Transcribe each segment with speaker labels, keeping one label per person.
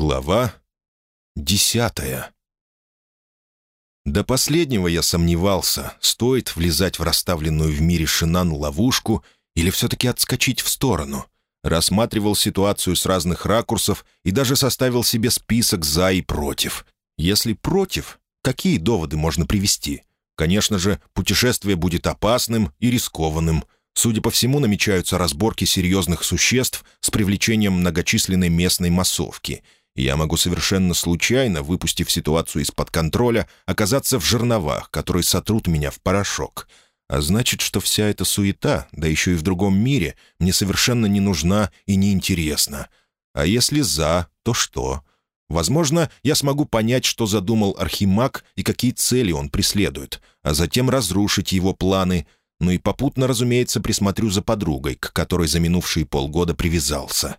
Speaker 1: Глава десятая До последнего я сомневался, стоит влезать в расставленную в мире Шинан ловушку или все-таки отскочить в сторону. Рассматривал ситуацию с разных ракурсов и даже составил себе список «за» и «против». Если «против», какие доводы можно привести? Конечно же, путешествие будет опасным и рискованным – Судя по всему, намечаются разборки серьезных существ с привлечением многочисленной местной массовки. И я могу совершенно случайно, выпустив ситуацию из-под контроля, оказаться в жерновах, которые сотрут меня в порошок. А значит, что вся эта суета, да еще и в другом мире, мне совершенно не нужна и не интересна. А если «за», то что? Возможно, я смогу понять, что задумал Архимаг и какие цели он преследует, а затем разрушить его планы — ну и попутно, разумеется, присмотрю за подругой, к которой за минувшие полгода привязался.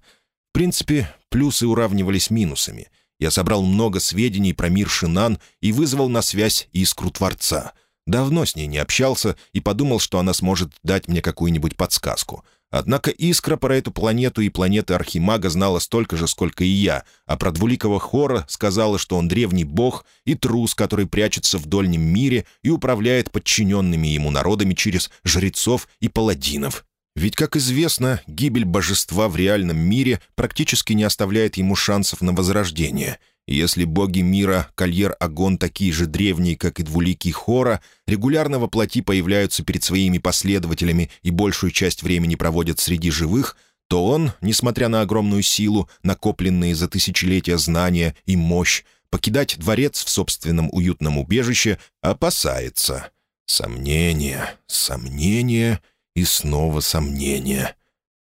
Speaker 1: В принципе, плюсы уравнивались минусами. Я собрал много сведений про мир Шинан и вызвал на связь искру Творца. Давно с ней не общался и подумал, что она сможет дать мне какую-нибудь подсказку — Однако Искра про эту планету и планеты Архимага знала столько же, сколько и я, а про двуликого Хора сказала, что он древний бог и трус, который прячется в дольнем мире и управляет подчиненными ему народами через жрецов и паладинов. Ведь, как известно, гибель божества в реальном мире практически не оставляет ему шансов на возрождение — если боги мира Кольер-Агон такие же древние, как и двуликий Хора, регулярно во плоти появляются перед своими последователями и большую часть времени проводят среди живых, то он, несмотря на огромную силу, накопленные за тысячелетия знания и мощь, покидать дворец в собственном уютном убежище опасается. Сомнения, сомнения и снова сомнения.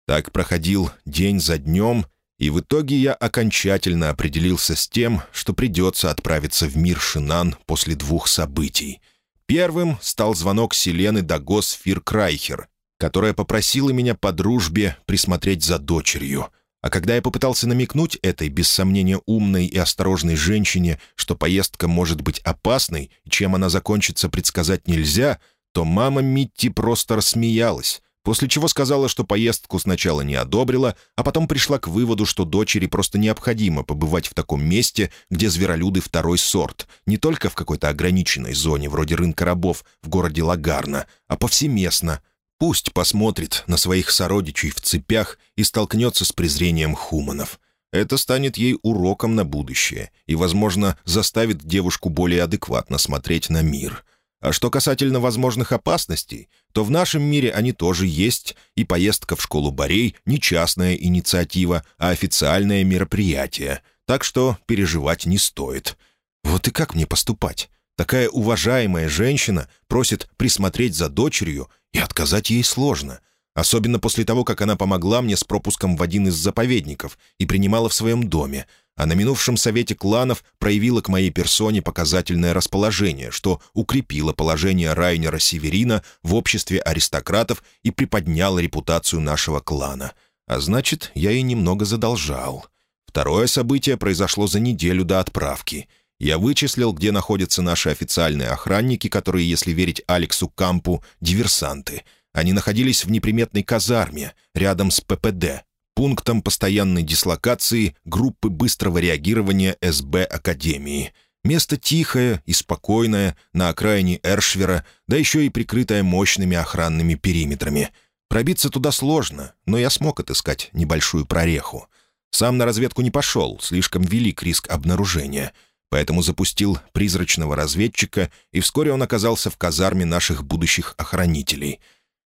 Speaker 1: Так проходил день за днем — и в итоге я окончательно определился с тем, что придется отправиться в мир Шинан после двух событий. Первым стал звонок Селены Дагос Фиркрайхер, которая попросила меня по дружбе присмотреть за дочерью. А когда я попытался намекнуть этой, без сомнения, умной и осторожной женщине, что поездка может быть опасной, чем она закончится предсказать нельзя, то мама Митти просто рассмеялась после чего сказала, что поездку сначала не одобрила, а потом пришла к выводу, что дочери просто необходимо побывать в таком месте, где зверолюды второй сорт, не только в какой-то ограниченной зоне, вроде рынка рабов в городе Лагарна, а повсеместно. Пусть посмотрит на своих сородичей в цепях и столкнется с презрением хуманов. Это станет ей уроком на будущее и, возможно, заставит девушку более адекватно смотреть на мир — а что касательно возможных опасностей, то в нашем мире они тоже есть, и поездка в школу Борей — не частная инициатива, а официальное мероприятие, так что переживать не стоит. Вот и как мне поступать? Такая уважаемая женщина просит присмотреть за дочерью, и отказать ей сложно. Особенно после того, как она помогла мне с пропуском в один из заповедников и принимала в своем доме, а на минувшем совете кланов проявила к моей персоне показательное расположение, что укрепило положение Райнера Северина в обществе аристократов и приподняло репутацию нашего клана. А значит, я ей немного задолжал. Второе событие произошло за неделю до отправки. Я вычислил, где находятся наши официальные охранники, которые, если верить Алексу Кампу, диверсанты. Они находились в неприметной казарме, рядом с ППД, пунктом постоянной дислокации группы быстрого реагирования СБ Академии. Место тихое и спокойное, на окраине Эршвера, да еще и прикрытое мощными охранными периметрами. Пробиться туда сложно, но я смог отыскать небольшую прореху. Сам на разведку не пошел, слишком велик риск обнаружения — поэтому запустил призрачного разведчика, и вскоре он оказался в казарме наших будущих охранителей.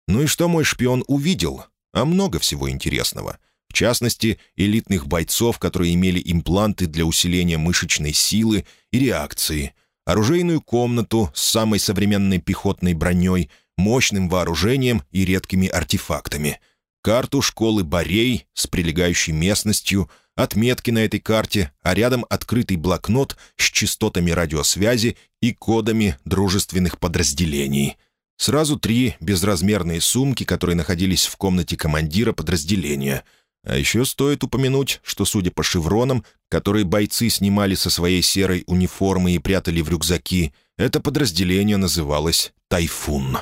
Speaker 1: Ну и что мой шпион увидел? А много всего интересного. В частности, элитных бойцов, которые имели импланты для усиления мышечной силы и реакции, оружейную комнату с самой современной пехотной броней, мощным вооружением и редкими артефактами, карту школы Борей с прилегающей местностью, отметки на этой карте, а рядом открытый блокнот с частотами радиосвязи и кодами дружественных подразделений. Сразу три безразмерные сумки, которые находились в комнате командира подразделения — а еще стоит упомянуть, что, судя по шевронам, которые бойцы снимали со своей серой униформы и прятали в рюкзаки, это подразделение называлось «Тайфун».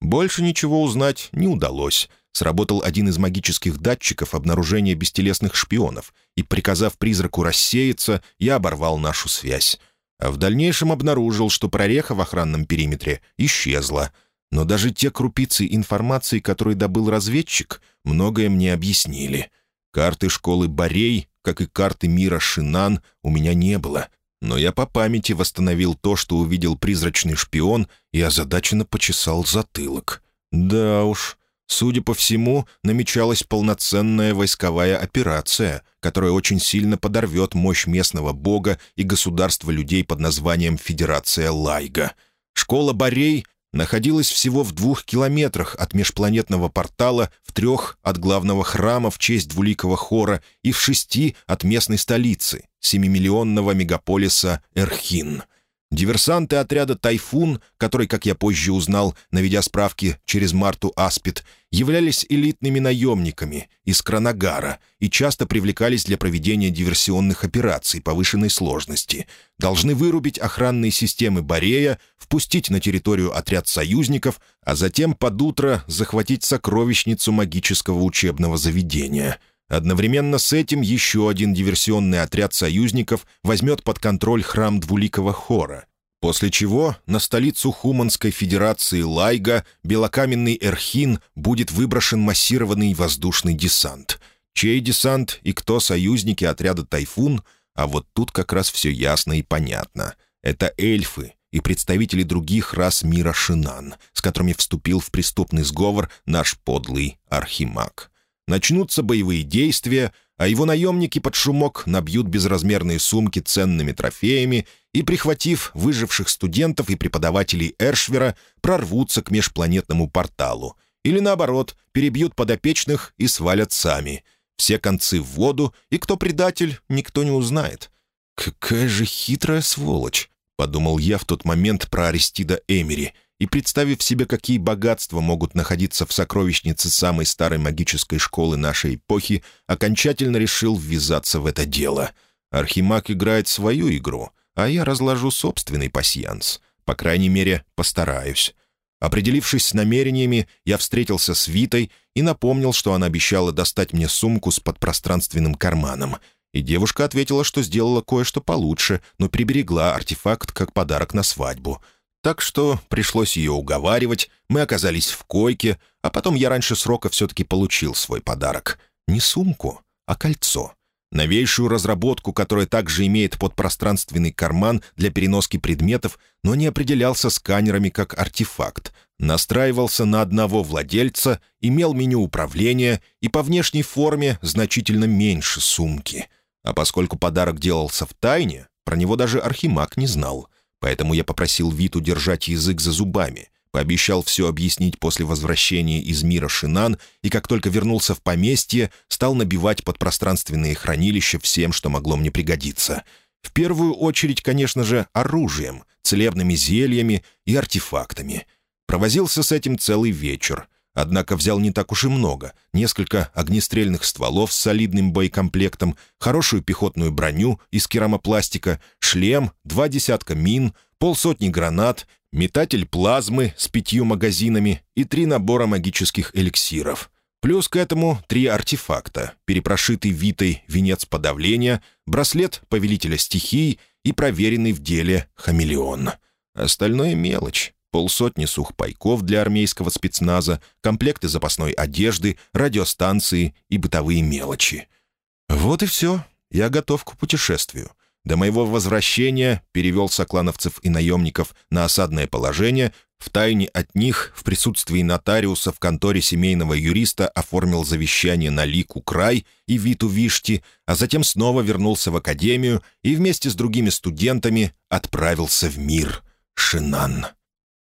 Speaker 1: Больше ничего узнать не удалось. сработал один из магических датчиков обнаружения бестелесных шпионов, и, приказав призраку рассеяться, я оборвал нашу связь. А в дальнейшем обнаружил, что прореха в охранном периметре исчезла. Но даже те крупицы информации, которые добыл разведчик, многое мне объяснили. Карты школы Борей, как и карты мира Шинан, у меня не было. Но я по памяти восстановил то, что увидел призрачный шпион, и озадаченно почесал затылок. Да уж, судя по всему, намечалась полноценная войсковая операция, которая очень сильно подорвет мощь местного бога и государства людей под названием Федерация Лайга. Школа Борей находилась всего в двух километрах от межпланетного портала, в трех от главного храма в честь двуликого хора и в шести от местной столицы, семимиллионного мегаполиса Эрхин — Диверсанты отряда «Тайфун», который, как я позже узнал, наведя справки через Марту Аспид, являлись элитными наемниками из Кранагара и часто привлекались для проведения диверсионных операций повышенной сложности, должны вырубить охранные системы Борея, впустить на территорию отряд союзников, а затем под утро захватить сокровищницу магического учебного заведения — Одновременно с этим еще один диверсионный отряд союзников возьмет под контроль храм Двуликого Хора, после чего на столицу Хуманской Федерации Лайга, белокаменный Эрхин, будет выброшен массированный воздушный десант. Чей десант и кто союзники отряда «Тайфун», а вот тут как раз все ясно и понятно. Это эльфы и представители других рас мира Шинан, с которыми вступил в преступный сговор наш подлый архимаг. Начнутся боевые действия, а его наемники под шумок набьют безразмерные сумки ценными трофеями и, прихватив выживших студентов и преподавателей Эршвера, прорвутся к межпланетному порталу. Или, наоборот, перебьют подопечных и свалят сами. Все концы в воду, и кто предатель, никто не узнает. «Какая же хитрая сволочь!» — подумал я в тот момент про Аристида Эмери — и, представив себе, какие богатства могут находиться в сокровищнице самой старой магической школы нашей эпохи, окончательно решил ввязаться в это дело. Архимаг играет свою игру, а я разложу собственный пасьянс. По крайней мере, постараюсь. Определившись с намерениями, я встретился с Витой и напомнил, что она обещала достать мне сумку с подпространственным карманом. И девушка ответила, что сделала кое-что получше, но приберегла артефакт как подарок на свадьбу — так что пришлось ее уговаривать, мы оказались в койке, а потом я раньше срока все-таки получил свой подарок. Не сумку, а кольцо. Новейшую разработку, которая также имеет подпространственный карман для переноски предметов, но не определялся сканерами как артефакт. Настраивался на одного владельца, имел меню управления и по внешней форме значительно меньше сумки. А поскольку подарок делался в тайне, про него даже Архимаг не знал — Поэтому я попросил Виту держать язык за зубами, пообещал все объяснить после возвращения из мира Шинан и, как только вернулся в поместье, стал набивать подпространственные хранилища всем, что могло мне пригодиться. В первую очередь, конечно же, оружием, целебными зельями и артефактами. Провозился с этим целый вечер — Однако взял не так уж и много. Несколько огнестрельных стволов с солидным боекомплектом, хорошую пехотную броню из керамопластика, шлем, два десятка мин, полсотни гранат, метатель плазмы с пятью магазинами и три набора магических эликсиров. Плюс к этому три артефакта, перепрошитый Витой венец подавления, браслет повелителя стихий и проверенный в деле хамелеон. Остальное мелочь полсотни сухпайков для армейского спецназа, комплекты запасной одежды, радиостанции и бытовые мелочи. Вот и все. Я готов к путешествию. До моего возвращения перевел соклановцев и наемников на осадное положение, втайне от них, в присутствии нотариуса в конторе семейного юриста оформил завещание на Лику Край и Виту Вишти, а затем снова вернулся в академию и вместе с другими студентами отправился в мир Шинан.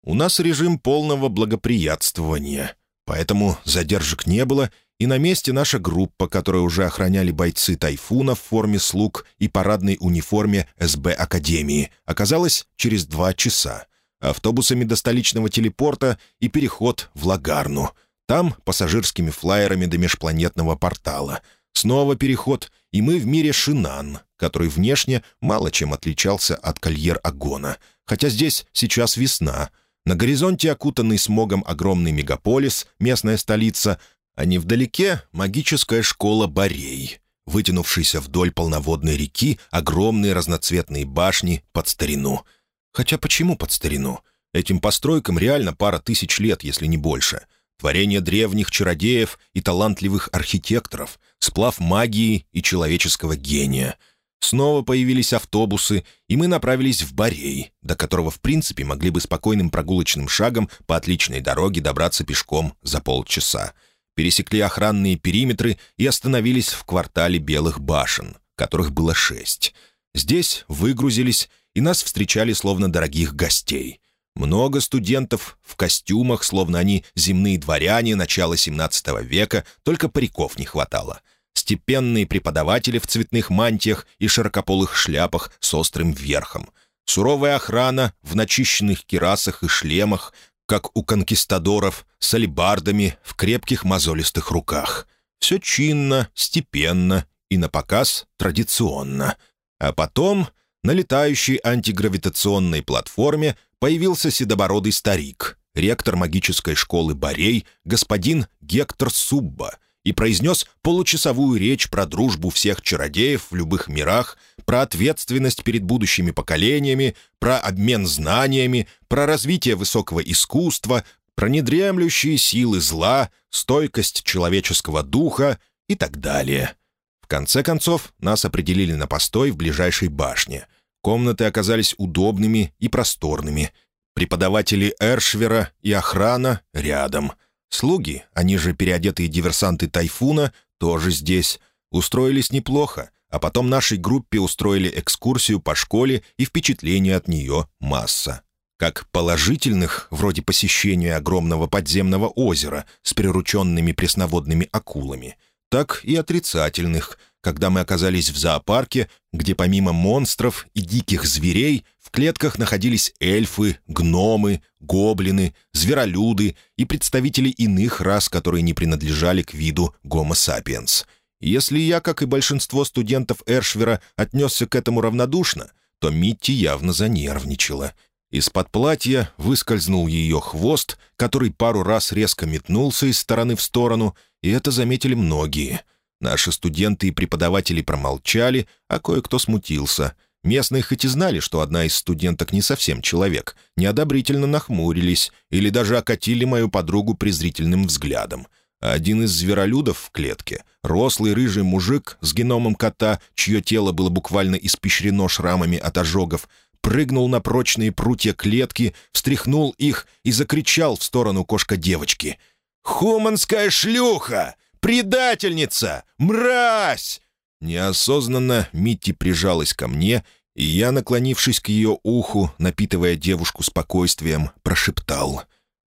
Speaker 1: У нас режим полного благоприятствования, поэтому задержек не было, и на месте наша группа, которую уже охраняли бойцы «Тайфуна» в форме слуг и парадной униформе СБ Академии, оказалась через два часа. Автобусами до столичного телепорта и переход в Лагарну. Там пассажирскими флайерами до межпланетного портала. Снова переход, и мы в мире Шинан, который внешне мало чем отличался от Кольер-Агона. Хотя здесь сейчас весна — на горизонте окутанный смогом огромный мегаполис, местная столица, а невдалеке магическая школа Борей, вытянувшаяся вдоль полноводной реки огромные разноцветные башни под старину. Хотя почему под старину? Этим постройкам реально пара тысяч лет, если не больше. Творение древних чародеев и талантливых архитекторов, сплав магии и человеческого гения — Снова появились автобусы, и мы направились в Борей, до которого, в принципе, могли бы спокойным прогулочным шагом по отличной дороге добраться пешком за полчаса. Пересекли охранные периметры и остановились в квартале Белых башен, которых было шесть. Здесь выгрузились, и нас встречали словно дорогих гостей. Много студентов в костюмах, словно они земные дворяне начала XVII века, только париков не хватало — степенные преподаватели в цветных мантиях и широкополых шляпах с острым верхом, суровая охрана в начищенных кирасах и шлемах, как у конкистадоров, с алебардами в крепких мозолистых руках. Все чинно, степенно и на показ традиционно. А потом на летающей антигравитационной платформе появился седобородый старик, ректор магической школы Борей, господин Гектор Субба — и произнес получасовую речь про дружбу всех чародеев в любых мирах, про ответственность перед будущими поколениями, про обмен знаниями, про развитие высокого искусства, про недремлющие силы зла, стойкость человеческого духа и так далее. В конце концов, нас определили на постой в ближайшей башне. Комнаты оказались удобными и просторными. Преподаватели Эршвера и охрана рядом — Слуги, они же переодетые диверсанты «Тайфуна», тоже здесь. Устроились неплохо, а потом нашей группе устроили экскурсию по школе и впечатление от нее масса. Как положительных, вроде посещения огромного подземного озера с прирученными пресноводными акулами, так и отрицательных, когда мы оказались в зоопарке, где помимо монстров и диких зверей в клетках находились эльфы, гномы, гоблины, зверолюды и представители иных рас, которые не принадлежали к виду Homo sapiens. если я, как и большинство студентов Эршвера, отнесся к этому равнодушно, то Митти явно занервничала. Из-под платья выскользнул ее хвост, который пару раз резко метнулся из стороны в сторону, и это заметили многие. Наши студенты и преподаватели промолчали, а кое-кто смутился — Местные хоть и знали, что одна из студенток не совсем человек, неодобрительно нахмурились или даже окатили мою подругу презрительным взглядом. Один из зверолюдов в клетке, рослый рыжий мужик с геномом кота, чье тело было буквально испещрено шрамами от ожогов, прыгнул на прочные прутья клетки, встряхнул их и закричал в сторону кошка-девочки. «Хуманская шлюха! Предательница! Мразь!» Неосознанно Митти прижалась ко мне, и я, наклонившись к ее уху, напитывая девушку спокойствием, прошептал.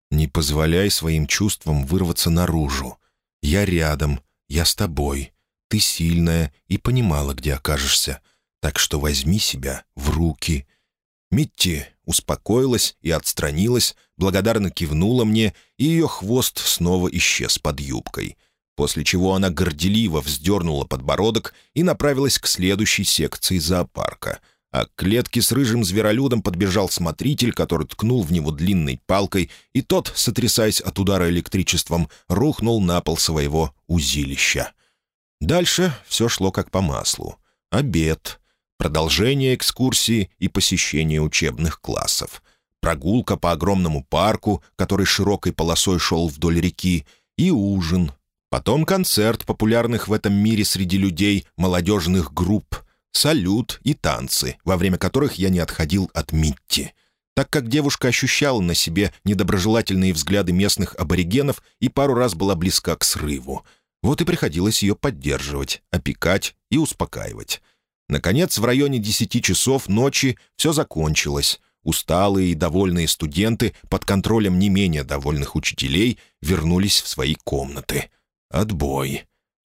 Speaker 1: «Не позволяй своим чувствам вырваться наружу. Я рядом, я с тобой. Ты сильная и понимала, где окажешься. Так что возьми себя в руки». Митти успокоилась и отстранилась, благодарно кивнула мне, и ее хвост снова исчез под юбкой — после чего она горделиво вздернула подбородок и направилась к следующей секции зоопарка. А к клетке с рыжим зверолюдом подбежал смотритель, который ткнул в него длинной палкой, и тот, сотрясаясь от удара электричеством, рухнул на пол своего узилища. Дальше все шло как по маслу. Обед, продолжение экскурсии и посещение учебных классов, прогулка по огромному парку, который широкой полосой шел вдоль реки, и ужин, Потом концерт популярных в этом мире среди людей молодежных групп, салют и танцы, во время которых я не отходил от Митти. Так как девушка ощущала на себе недоброжелательные взгляды местных аборигенов и пару раз была близка к срыву. Вот и приходилось ее поддерживать, опекать и успокаивать. Наконец, в районе десяти часов ночи все закончилось. Усталые и довольные студенты под контролем не менее довольных учителей вернулись в свои комнаты — Отбой.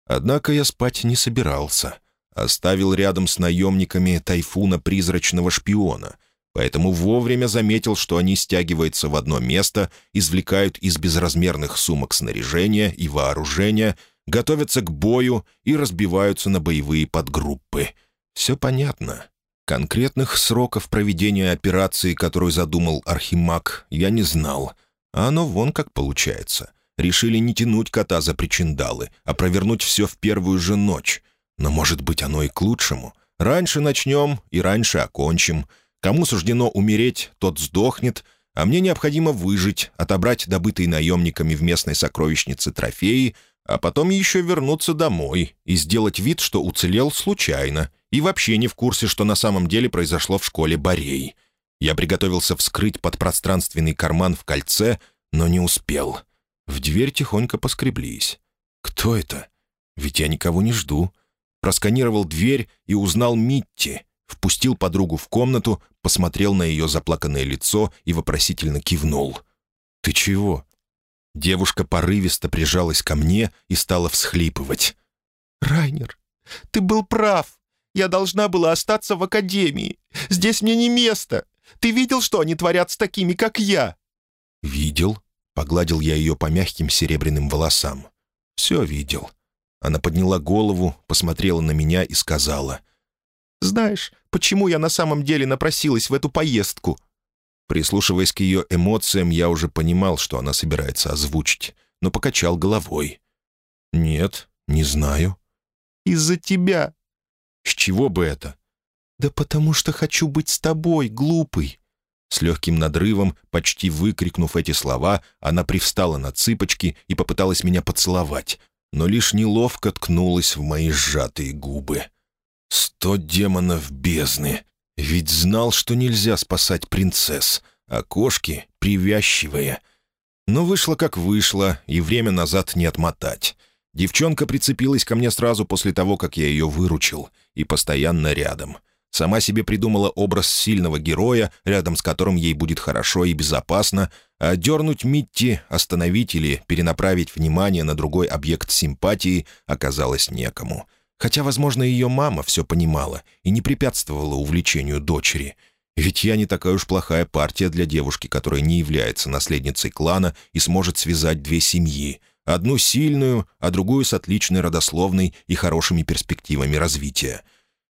Speaker 1: Однако я спать не собирался. Оставил рядом с наемниками тайфуна призрачного шпиона, поэтому вовремя заметил, что они стягиваются в одно место, извлекают из безразмерных сумок снаряжения и вооружения, готовятся к бою и разбиваются на боевые подгруппы. Все понятно. Конкретных сроков проведения операции, которую задумал Архимаг, я не знал. А оно вон как получается — Решили не тянуть кота за причиндалы, а провернуть все в первую же ночь. Но, может быть, оно и к лучшему. Раньше начнем и раньше окончим. Кому суждено умереть, тот сдохнет, а мне необходимо выжить, отобрать добытые наемниками в местной сокровищнице трофеи, а потом еще вернуться домой и сделать вид, что уцелел случайно, и вообще не в курсе, что на самом деле произошло в школе Борей. Я приготовился вскрыть подпространственный карман в кольце, но не успел. В дверь тихонько поскреблись. «Кто это? Ведь я никого не жду». Просканировал дверь и узнал Митти. Впустил подругу в комнату, посмотрел на ее заплаканное лицо и вопросительно кивнул. «Ты чего?» Девушка порывисто прижалась ко мне и стала всхлипывать.
Speaker 2: «Райнер, ты был прав. Я должна была остаться в академии. Здесь мне не место. Ты видел, что они творят с такими, как я?»
Speaker 1: «Видел», — погладил я ее по мягким серебряным волосам. «Все видел». Она подняла голову, посмотрела на меня и сказала.
Speaker 2: «Знаешь, почему я на самом деле напросилась в эту поездку?»
Speaker 1: Прислушиваясь к ее эмоциям, я уже понимал, что она собирается озвучить, но покачал головой. «Нет, не знаю».
Speaker 2: «Из-за тебя».
Speaker 1: «С чего бы это?»
Speaker 2: «Да потому что хочу быть с тобой, глупый».
Speaker 1: С легким надрывом, почти выкрикнув эти слова, она привстала на цыпочки и попыталась меня поцеловать, но лишь неловко ткнулась в мои сжатые губы. «Сто демонов бездны! Ведь знал, что нельзя спасать принцесс, а кошки привязчивые. Но вышло как вышло, и время назад не отмотать. Девчонка прицепилась ко мне сразу после того, как я ее выручил, и постоянно рядом. Сама себе придумала образ сильного героя, рядом с которым ей будет хорошо и безопасно, а дернуть Митти, остановить или перенаправить внимание на другой объект симпатии оказалось некому — Хотя, возможно, ее мама все понимала и не препятствовала увлечению дочери. Ведь я не такая уж плохая партия для девушки, которая не является наследницей клана и сможет связать две семьи. Одну сильную, а другую с отличной родословной и хорошими перспективами развития.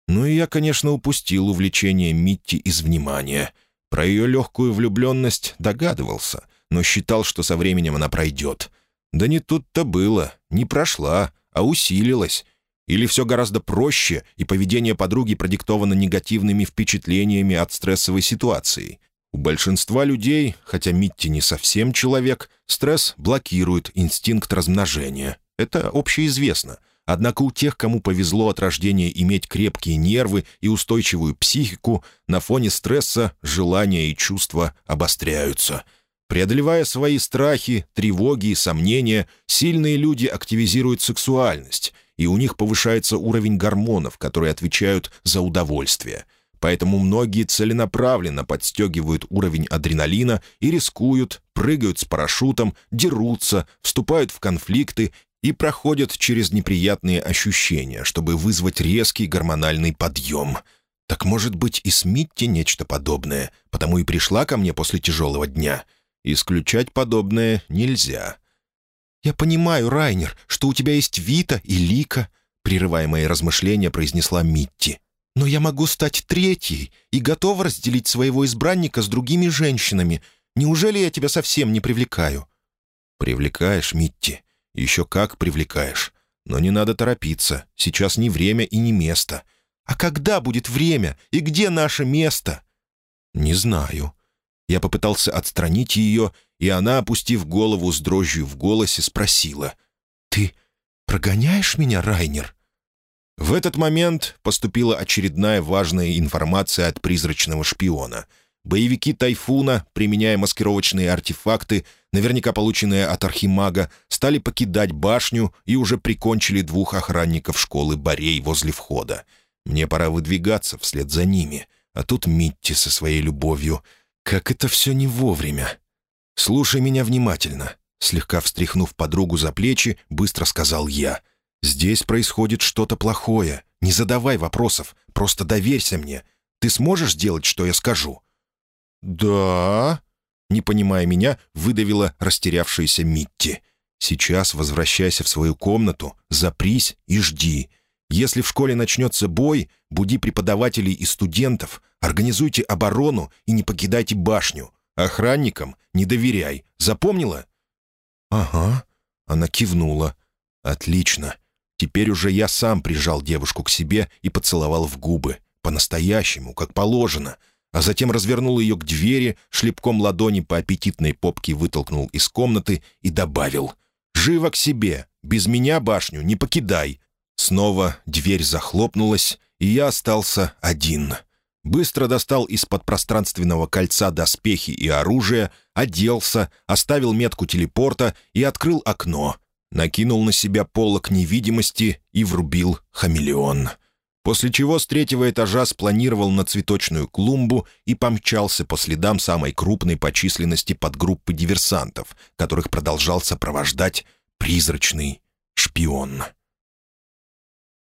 Speaker 1: Ну и я, конечно, упустил увлечение Митти из внимания. Про ее легкую влюбленность догадывался, но считал, что со временем она пройдет. Да не тут-то было, не прошла, а усилилась — или все гораздо проще, и поведение подруги продиктовано негативными впечатлениями от стрессовой ситуации? У большинства людей, хотя Митти не совсем человек, стресс блокирует инстинкт размножения. Это общеизвестно. Однако у тех, кому повезло от рождения иметь крепкие нервы и устойчивую психику, на фоне стресса желания и чувства обостряются. Преодолевая свои страхи, тревоги и сомнения, сильные люди активизируют сексуальность — и у них повышается уровень гормонов, которые отвечают за удовольствие. Поэтому многие целенаправленно подстегивают уровень адреналина и рискуют, прыгают с парашютом, дерутся, вступают в конфликты и проходят через неприятные ощущения, чтобы вызвать резкий гормональный подъем. Так может быть и с Митти нечто подобное, потому и пришла ко мне после тяжелого дня. Исключать подобное нельзя.
Speaker 2: «Я понимаю, Райнер, что у тебя есть Вита и Лика», — прерывая мои размышления, произнесла Митти. «Но я могу стать третьей и готова разделить своего избранника с другими женщинами. Неужели я тебя совсем не привлекаю?»
Speaker 1: «Привлекаешь, Митти. Еще как привлекаешь. Но не надо торопиться. Сейчас не время и не место».
Speaker 2: «А когда будет время? И где наше место?»
Speaker 1: «Не знаю». Я попытался отстранить ее и она, опустив голову с дрожью в голосе, спросила.
Speaker 2: «Ты прогоняешь меня, Райнер?»
Speaker 1: В этот момент поступила очередная важная информация от призрачного шпиона. Боевики «Тайфуна», применяя маскировочные артефакты, наверняка полученные от Архимага, стали покидать башню и уже прикончили двух охранников школы Борей возле входа. Мне пора выдвигаться вслед за ними. А тут Митти со своей любовью. Как это все не вовремя. «Слушай меня внимательно», — слегка встряхнув подругу за плечи, быстро сказал я. «Здесь происходит что-то плохое. Не задавай вопросов, просто доверься мне. Ты сможешь сделать, что я скажу?»
Speaker 2: «Да...» — не понимая меня, выдавила растерявшаяся Митти.
Speaker 1: «Сейчас возвращайся в свою комнату, запрись и жди. Если в школе начнется бой, буди преподавателей и студентов, организуйте оборону и не покидайте башню. Охранникам не доверяй. Запомнила?»
Speaker 2: «Ага»,
Speaker 1: Она кивнула. «Отлично. Теперь уже я сам прижал девушку к себе и поцеловал в губы. По-настоящему, как положено. А затем развернул ее к двери, шлепком ладони по аппетитной попке вытолкнул из комнаты и добавил. «Живо к себе! Без меня башню не покидай!» Снова дверь захлопнулась, и я остался один. Быстро достал из-под пространственного кольца доспехи и оружие, оделся, оставил метку телепорта и открыл окно. Накинул на себя полок невидимости и врубил хамелеон. После чего с третьего этажа спланировал на цветочную клумбу и помчался по следам самой крупной по численности подгруппы диверсантов, которых продолжал сопровождать призрачный шпион.